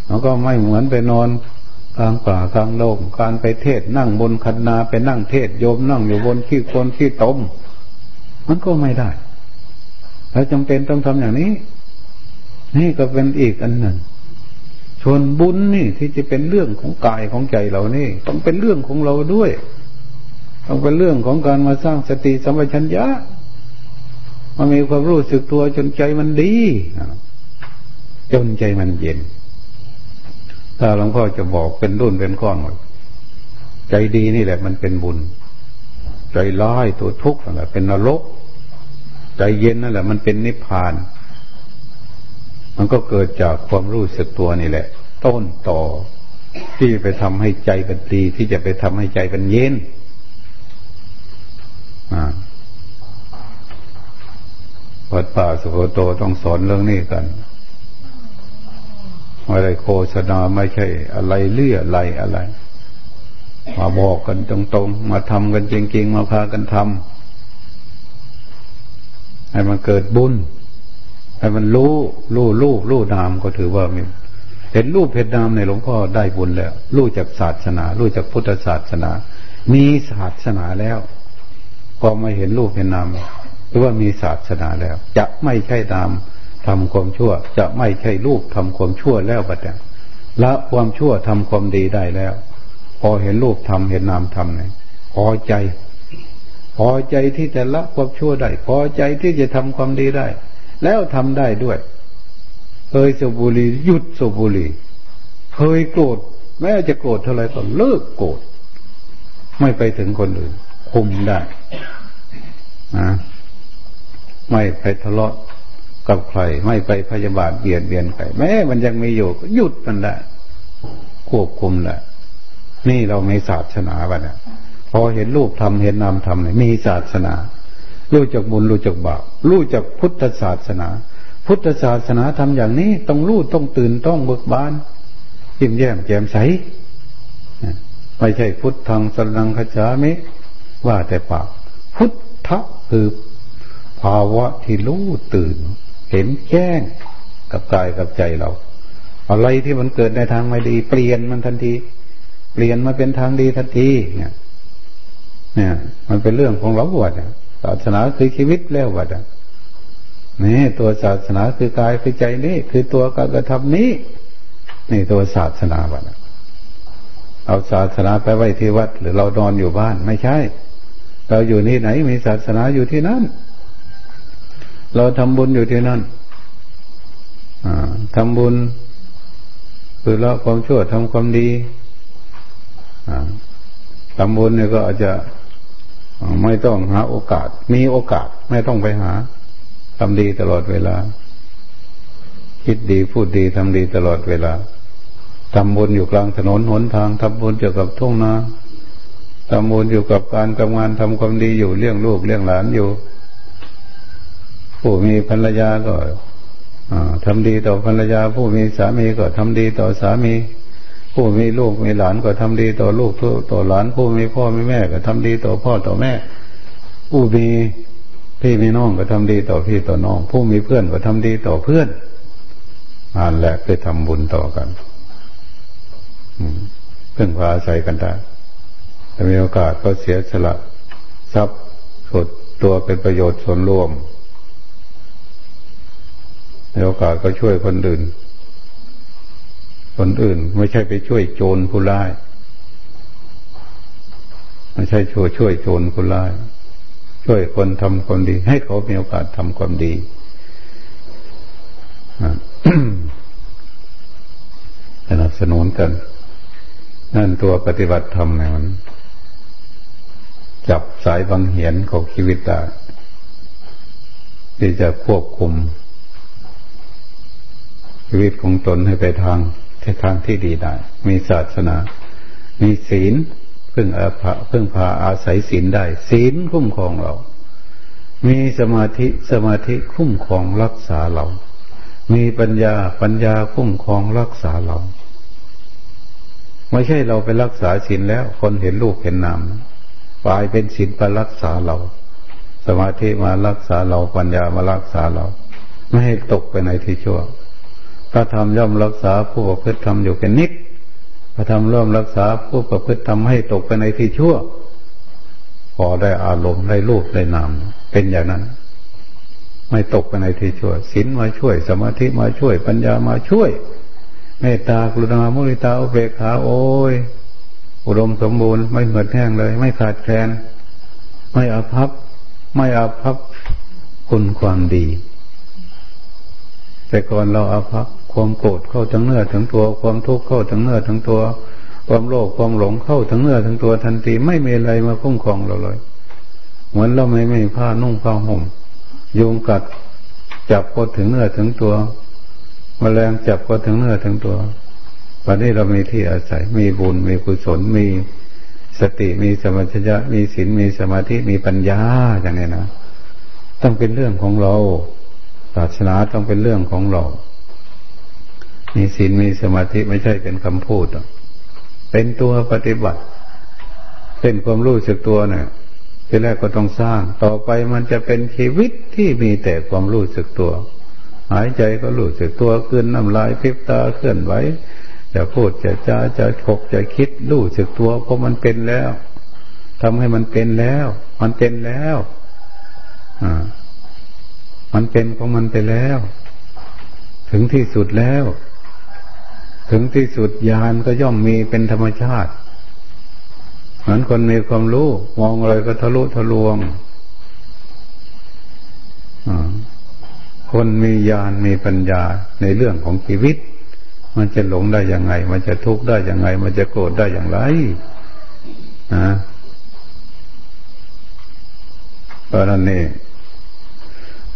แล้วก็ไม่เหมือนไปนอน กลางป่ากลางโลกการไปเทศนั่งบนคันนาไปนั่งเทศโยมนั่งอยู่บนขี้คนขี้ตม มันก็ไม่ได้ แล้วจำเป็นต้องทำอย่างนี้ นี่ก็เป็นอีกอันหนึ่งส่วนบุญนี่ที่จะเป็นเรื่องของกายของใจเรานี่ ต้องเป็นเรื่องของเราด้วย ต้องเป็นเรื่องของการมาสร้างสติสัมปชัญญะมันมีความรู้สึกตัวจนใจมันดีจนใจมันเย็น ถ้าหลวงพ่อจะบอกเป็นรุ่นเป็นก้อนหมดใจดีนี่แหละมันเป็นบุญ ใจร้ายตัวทุกข์นั่นแหละเป็นนรก ใจเย็นนั่นแหละมันเป็นนิพพาน มันก็เกิดจากความรู้สึกตัวนี่แหละ ต้นต่อที่ไปทำให้ใจเป็นดีที่จะไปทำให้ใจเป็นเย็นวัดป่าสุโขโตต้องสอนเรื่องนี้กัน อะไรโฆษณาไม่ใช่อะไรเลื่ออะไรอะไร มาบอกกันตรงๆ มาทำกันจริงๆ มาพากันทำให้มันเกิดบุญ ให้มันรู้ รู้รู้รู้นามก็ถือว่ามีเห็นรูปเห็นนามในหลวงพ่อได้บุญแล้ว รู้จากศาสนา รู้จากพุทธศาสนา มีศาสนาแล้วพอมาเห็นรูปเห็นนามหรือว่ามีศาสนาแล้ว จะไม่ใช่นาม ทำความชั่ว จะไม่ใช่รูปทำความชั่วแล้วบัดนี้ละความชั่วทำความดีได้แล้ว พอเห็นรูปทำเห็นนามทำเนี่ยพอใจ พอใจที่จะละความชั่วได้ พอใจที่จะทำความดีได้ แล้วทำได้ด้วยเคยสูบบุหรี่หยุดสูบบุหรี่เคยโกรธแม้จะโกรธเท่าไรก็เลิกโกรธไม่ไปถึงคนอื่นคุมได้นะไม่ไปทะเลาะ กับใคร ไม่ไปพยาบาทเบียดเบียนใครแม้มันยังมีอยู่ก็หยุดมันได้ควบคุมแหละ นี่เราไม่ศาสนาบ้านะพอเห็นรูปทำเห็นนามทำเนี่ยมีศาสนา รู้จักบุญรู้จักบาปรู้จักพุทธศาสนา พุทธศาสนาทำอย่างนี้ ต้องรู้ต้องตื่นต้องเบิกบานยิ้มแย้มแจ่มใสไม่ใช่พุทธังสนังขจามิว่าแต่ปาก พุทธคือภาวะที่รู้ตื่น เห็นแจ้งกับกายกับใจเรา อะไรที่มันเกิดในทางไม่ดี เปลี่ยนมันทันที เปลี่ยนมาเป็นทางดีทันทีเนี่ย เนี่ย มันเป็นเรื่องของเราวัดศาสนาคือชีวิตแล้ววัดนี่ตัวศาสนาคือกายคือใจนี่คือตัวการกระทำนี้ นี่ตัวศาสนาบัดเอาศาสนาไปไว้ที่วัด หรือเรานอนอยู่บ้านไม่ใช่ เราอยู่นี่ไหนมีศาสนาอยู่ที่นั่น เราทำบุญอยู่ที่นั่นทำบุญคือละความชั่วทำความดีทำบุญเนี่ยก็อาจจะไม่ต้องหาโอกาส มีโอกาสไม่ต้องไปหาทำดีตลอดเวลา คิดดีพูดดีทำดีตลอดเวลาทำบุญอยู่กลางถนนหนทางทำบุญเกี่ยวกับทุ่งนาทำบุญอยู่กับการทำงานทำความดีอยู่เลี้ยงลูกเลี้ยงหลานอยู่ ผู้มีภรรยาก็ทำดีต่อภรรยา ผู้มีสามีก็ทำดีต่อสามี ผู้มีลูกมีหลานก็ทำดีต่อลูกต่อหลาน ผู้มีพ่อมีแม่ก็ทำดีต่อพ่อต่อแม่ ผู้มีพี่มีน้องก็ทำดีต่อพี่ต่อน้อง ผู้มีเพื่อนก็ทำดีต่อเพื่อนอ่านแหละไปทำบุญต่อกันเพื่อนพาอาศัยกันได้ถ้ามีโอกาสก็เสียสละ ทรัพย์สดตัวเป็นประโยชน์ส่วนรวม ในโอกาสก็ช่วยคนอื่น คนอื่นไม่ใช่ไปช่วยโจรผู้ร้ายไม่ใช่ช่วยช่วยโจรผู้ร้าย ช่วยคนทำความดี ให้เขามีโอกาสทำความดีสนับสนุนกัน นั่นตัวปฏิบัติธรรมเนี่ยมัน จับสายบังเหียนของชีวิตได้ที่จะควบคุม ชีวิตของตนให้ไปทางในทางที่ดีได้ มีศาสนา มีศีลพึ่งอาภาพึ่งพาอาศัยศีลได้ ศีลคุ้มครองเรา มีสมาธิสมาธิคุ้มครองรักษาเรา มีปัญญาปัญญาคุ้มครองรักษาเรา ไม่ใช่เราไปรักษาศีลแล้ว คนเห็นลูกเห็นนามกลายเป็นศีลไปรักษาเรา สมาธิมารักษาเราปัญญามารักษาเรา ไม่ให้ตกไปในที่ชั่ว พระธรรมย่อมรักษาผู้ประพฤติธรรมอยู่เป็นนิดพระธรรมร่วมรักษาผู้ประพฤติทำให้ตกไปในที่ชั่วพอได้อารมณ์ได้รูปได้นามเป็นอย่างนั้น ไม่ตกไปในที่ชั่วศีลมาช่วย สมาธิมาช่วย ปัญญามาช่วยเมตตากรุณามุริตาอุเบกขาโอ้ยอุดมสมบูรณ์ไม่เหมือนแห้งเลย ไม่ขาดแคลนไม่อาภัพไม่อาภัพคุณความดี แต่ก่อนเราอาภัพ ความโกรธเข้าทั้งเนื้อทั้งตัว ความทุกข์เข้าทั้งเนื้อทั้งตัว ความโลภความหลงเข้าทั้งเนื้อทั้งตัวทันทีไม่มีอะไรมาคุ้มครองเราเลย เหมือนเราไม่ไม่ผ้านุ่งผ้าห่มยุงกัดจับก็ถึงเนื้อถึงตัวมแมลงจับก็ถึงเนื้อถึงตัววันนี้เรามีที่อาศัย มีบุญ มีกุศล มีสติ มีสมัชยะ มีศีล มีสมาธิ มีปัญญาอย่างนี้นะ ต้องเป็นเรื่องของเรา ศาสนาต้องเป็นเรื่องของเรา มีศีลมีสมาธิไม่ใช่เป็นคำพูด เป็นตัวปฏิบัติ เป็นความรู้สึกตัวเนะี่ยทีแรกก็ต้องสร้าง ต่อไปมันจะเป็นชีวิตที่มีแต่ความรู้สึกตัว หายใจก็รู้สึกตัวขึ้นน้ำลายพิบตาเคลื่อนไหวจะพูดจะจาจะขบจะคิดรู้สึกตัว เพราะมันเป็นแล้วทำให้มันเป็นแล้ว มันเป็นแล้ว อ่า มันเป็นของมันไปแล้ว ถึงที่สุดแล้ว ถึงที่สุดญาณก็ย่อมมีเป็นธรรมชาติเหมือนคนมีความรู้ มองอะไรก็ทะลุทะลวงคนมีญาณมีปัญญาในเรื่องของชีวิต มันจะหลงได้ยังไง มันจะทุกข์ได้ยังไง มันจะโกรธได้อย่างไรนะเพราะนั้นนี่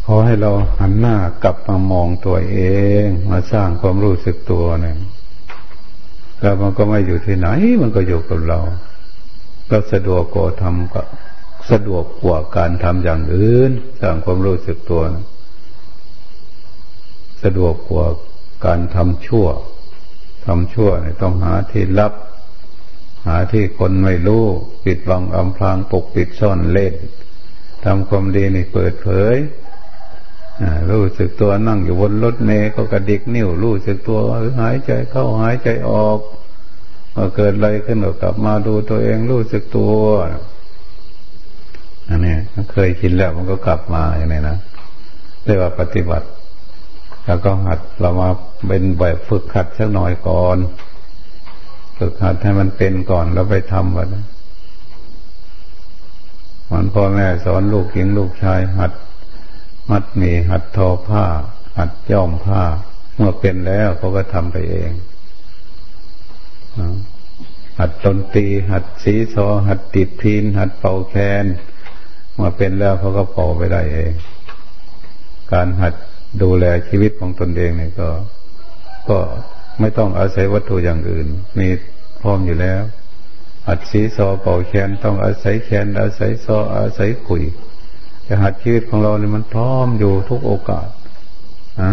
ขอให้เราหันหน้ากลับมามองตัวเอง มาสร้างความรู้สึกตัวเนี่ย ล้วมันก็ไม่อยู่ที่ไหน มันก็อยู่กับเรา ก็สะดวกกว่าทำก็สะดวกกว่าการทำอย่างอื่นสร้างความรู้สึกตัวนะสะดวกกว่าการทำชั่วทำชั่วเนี่ยต้องหาที่ลับ หาที่คนไม่รู้ ปิดบังอำพรางปกปิดซ่อนเล่นทำความดีนี่เปิดเผย รู้สึกตัวนั่งอยู่บนรถเมย์ก็กระดิกนิ้วรู้สึกตัวหายใจเข้าหายใจออกพอเกิดอะไรขึ้นก็กลับมาดูตัวเองรู้สึกตัวอันนี้เคยคิดแล้วมันก็กลับมาอย่างนี้นะเรียกว่าปฏิบัติ แล้วก็หัดเรามาเป็นแบบฝึกหัดสักหน่อยก่อน ฝึกหัดให้มันเป็นก่อนแล้วไปทำกันมันพ่อแม่สอนลูกหญิงลูกชายหัด มัดหมีหัดทอผ้า หัดย้อมผ้า เมื่อเป็นแล้วเขาก็ทำไปเองหัดดนตรีหัดสีซอ หัดติดพินหัดเป่าแคนมาเป็นแล้วเขาก็เป่าไปได้เอง การหัดดูแลชีวิตของตนเองเนี่ยก็ ก็ไม่ต้องอาศัยวัตถุอย่างอื่น มีพร้อมอยู่แล้ว หัดสีซอเป่าแคนต้องอาศัยแคนอาศัยซออาศัยขุย จะหัดชีวิตของเราเนี่ยมันพร้อมอยู่ทุกโอกาสนะ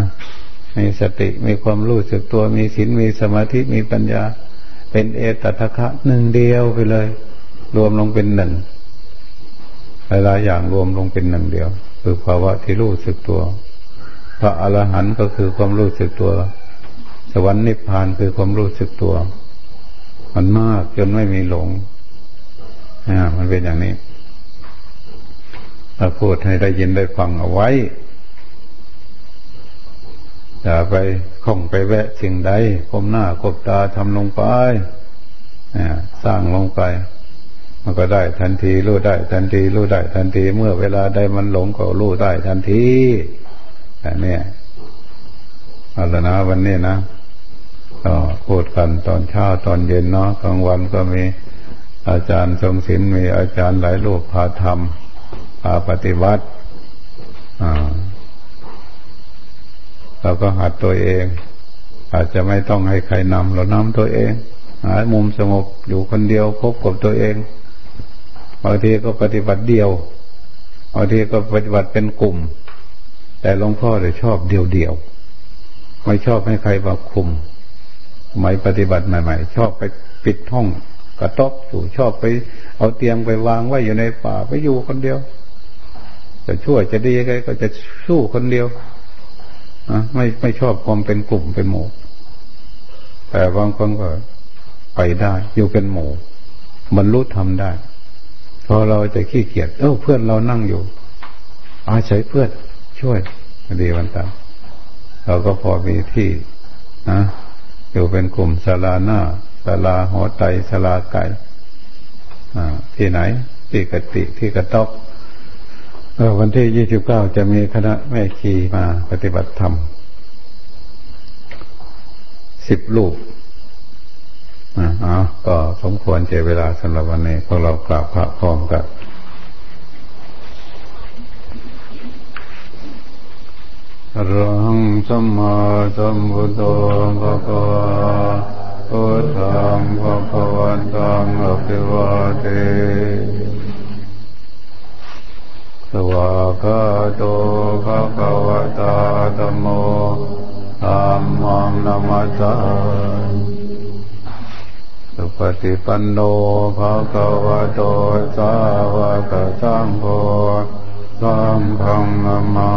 มีสติมีความรู้สึกตัวมีศีลมีสมาธิมีปัญญา เป็นเอตตะคะหนึ่งเดียวไปเลย รวมลงเป็นหนึ่งหลายๆอย่างรวมลงเป็นหนึ่งเดียว คือภาวะที่รู้สึกตัว พระอรหันต์ก็คือความรู้สึกตัว สวรรค์นิพพานคือความรู้สึกตัว มันมากจนไม่มีหลงอ่ามันเป็นอย่างนี้ ถ้าพูดให้ได้ยินได้ฟังเอาไว้ อย่าไปคงไปแวะสิ่งใดก้มหน้ากบตาทำลงไปสร้างลงไป มันก็ได้ทันที รู้ได้ทันที รู้ได้ทันที เมื่อเวลาใดมันหลงก็รู้ได้ทันทีแต่เนี่ยอาลนะวันนี้นะก็พูดกันตอนเช้าตอนเย็นเนาะกลางวันก็มีอาจารย์ทรงศิลป์มีอาจารย์หลายรูปพาทำาปฏิบัติเราก็หัดตัวเอง อาจจะไม่ต้องให้ใครนำเรานำตัวเอง หามุมสงบอยู่คนเดียวพบกับตัวเองบางทีก็ปฏิบัติเดียวบางทีก็ปฏิบัติเป็นกลุ่ม แต่หลวงพ่อเลยชอบเดียวเดียวไม่ชอบให้ใครมาคุมไม่ปฏิบัติใหม่ๆชอบไปปิดห้องกระต๊อบอยู่ชอบไป เอาเตียงไปวางไว้อยู่ในป่าไปอยู่คนเดียว จะช่วยจะดีก็จะสู้คนเดียวไม่ไม่ชอบความเป็นกลุ่มเป็นหมู่แต่บางคนก็ไปได้ อยู่เป็นหมู่บรรลุทำได้ พอเราจะขี้เกียจเออเพื่อนเรานั่งอยู่ อาศัยเพื่อนช่วยดีวันตาเราก็พอมีที่นะอยู่เป็นกลุ่มสาราหน้าสาราหอไตสาราไก่ที่ไหน ที่กติที่กระต๊อบ วันที่ยี่สิบเก้าจะมีคณะแม่ชีมาปฏิบัติธรรมสิบลูกอ๋อก็สมควรเจเวลาสำหรับวันนี้พวกเรากราบพระพร้อมกันรังสัมมาสัมพุทโธภะคะพุทธังภะคะวันตังอภิวาเท วากาโตภะคะวะตาธโมธัมมังนามัสสาสุปฏิปันโนภะคะวะโตสาวกสังโฆสังฆนามา